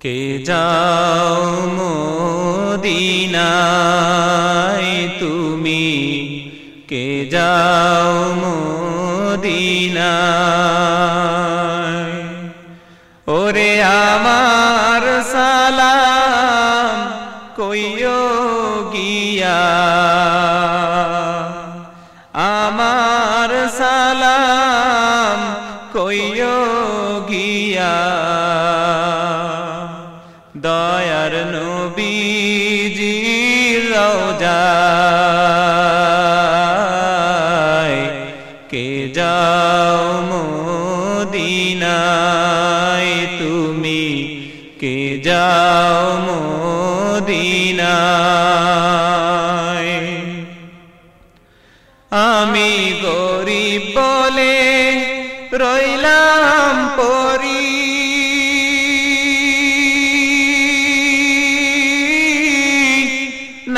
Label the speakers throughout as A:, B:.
A: কে যাও মদিনায়? দয়ার নবীজি রওজায় কে যাও মদিনায় তুমি কে যাও মদিনায়। আমি গরিব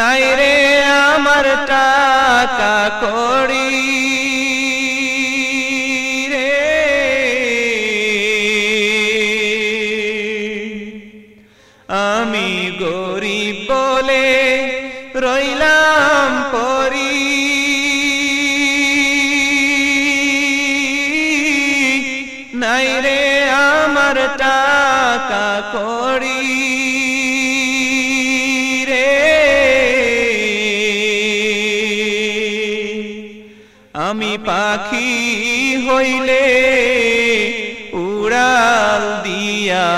A: নাই রে আমার টাকা করি রে। আমি গরিব বলে রইলাম পাখি হইলে উড়াল দিয়া।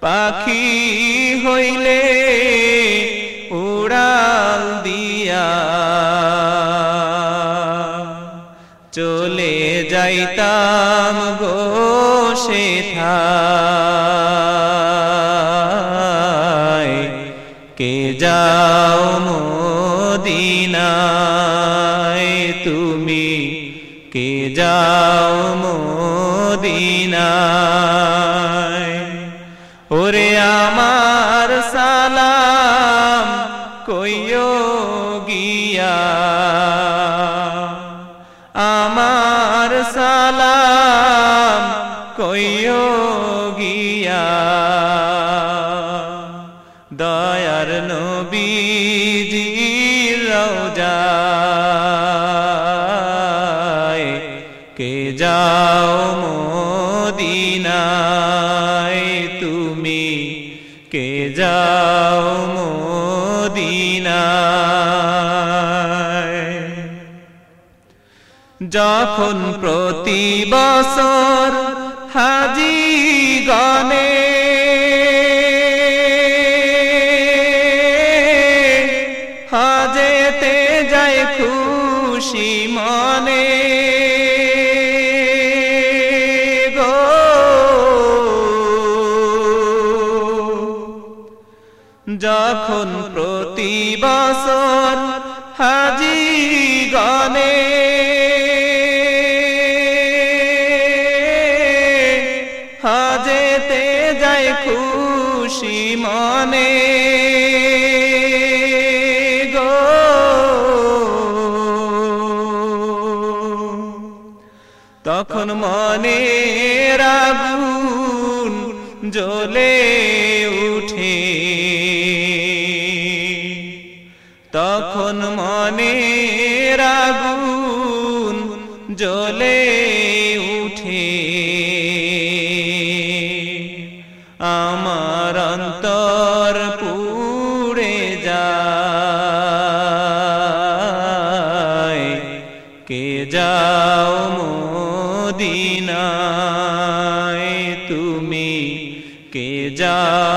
A: পাখি হইলে উড়াল দিয়া। চলে যাইতাম গো সেথায় কে যাও মদিনায় তুমি কে যাও মদিনায়? ওরে আমার সালাম কইও গিয়া। আমার সালাম যাও মদিনায় তুমি কে যাও মদিনায়? যখন প্রতি হাজি গনে যখন প্রতি বছর হাজি গনে হাজেতে যায় খুশি মনে গো। তখন মনে রাগুন জ্বলে উঠে তখন মনে রাগুন জ্বলে উঠে। আমার অন্তর পুড়ে যায়। কে যাও মদিনায়, তুমি কে যাও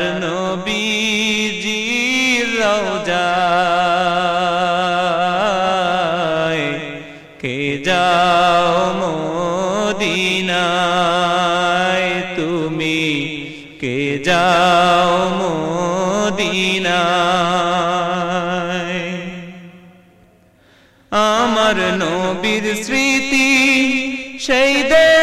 A: আমার নবীজির রওজায়, কে যাও মদিনায়? তুমি কে যাও মদিনায়? আমার নবীর স্মৃতি সেই দেশ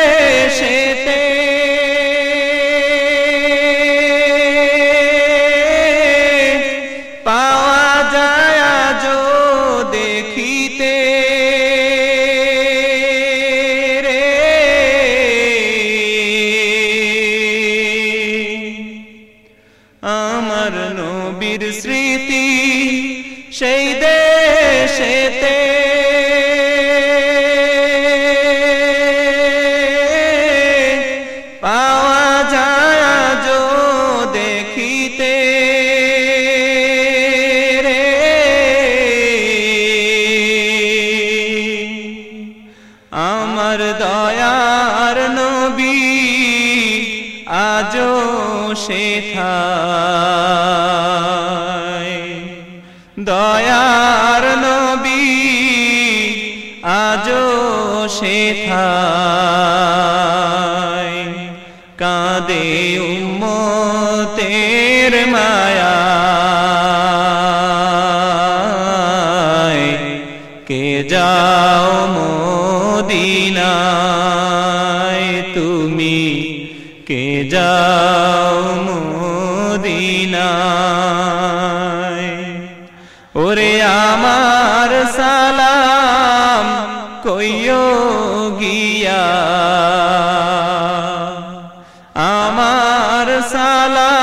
A: আমার নবীর স্মৃতি সেই দেশেতে শেখায়। দয়ার নবী আজও শেখায়। কাঁদে উম্মতের মায়া মদিনায়। ওরে আমার সালাম কইও গিয়া। আমার সালাম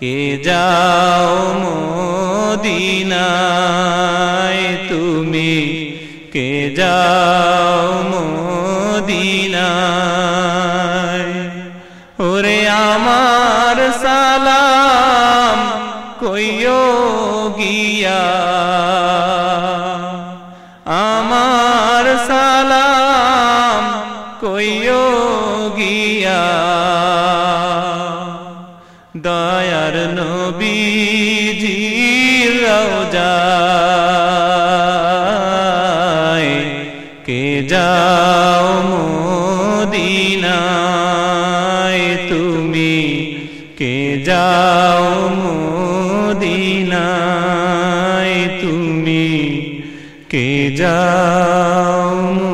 A: কে যাও মোদিনায়? তুমি কে যাও মোদিনায়? ওরে আমার সালাম কইও গিয়া দয়ার নবীজি রওজায়। কে যাও মদিনায়? তুমি কে যাও মদিনায়? তুমি কে যাও